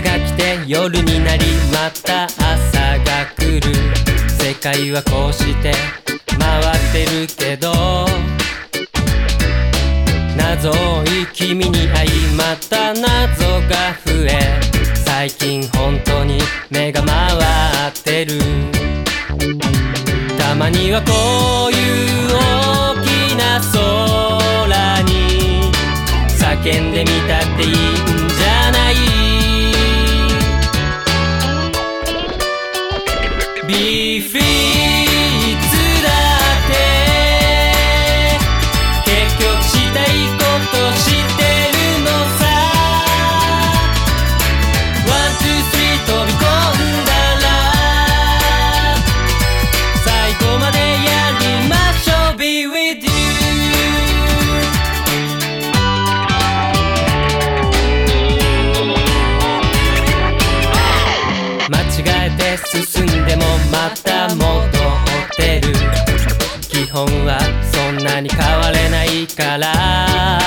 が来て夜になりまた朝が来る世界はこうして回ってるけど謎多い君に会いまた謎が増え最近本当に目が回ってる。たまにはこういう大きな空に叫んでみたっていいんじ Be free いつだって。結局したいことしてるのさ。One, two, three 飛び込んだら。最後までやりましょう Be with you 間違えて進んでもまた戻ってる基本はそんなに変われないから。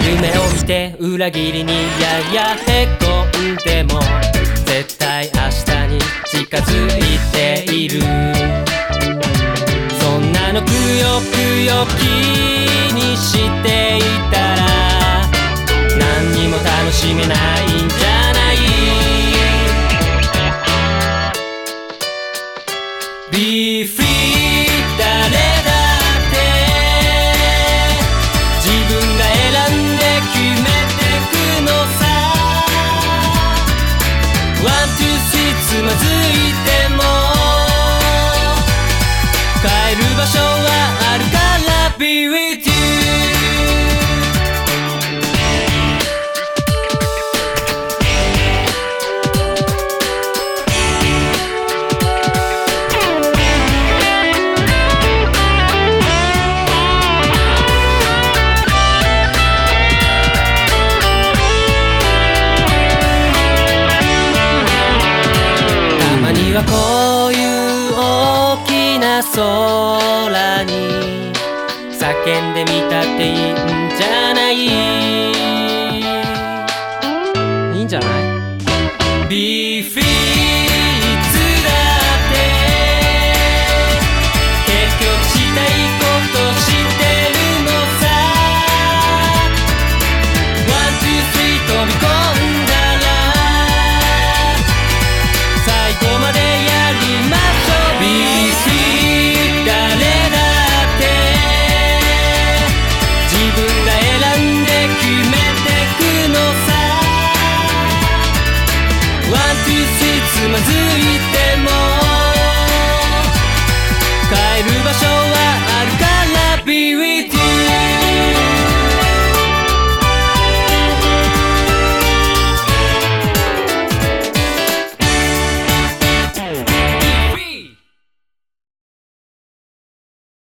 夢を見て裏切りにややへこんでも絶対明日に近づいている。そんなのくよくよ気にしていたら Be free 空に。叫んでみたっていいんじゃない。いいんじゃない？Be free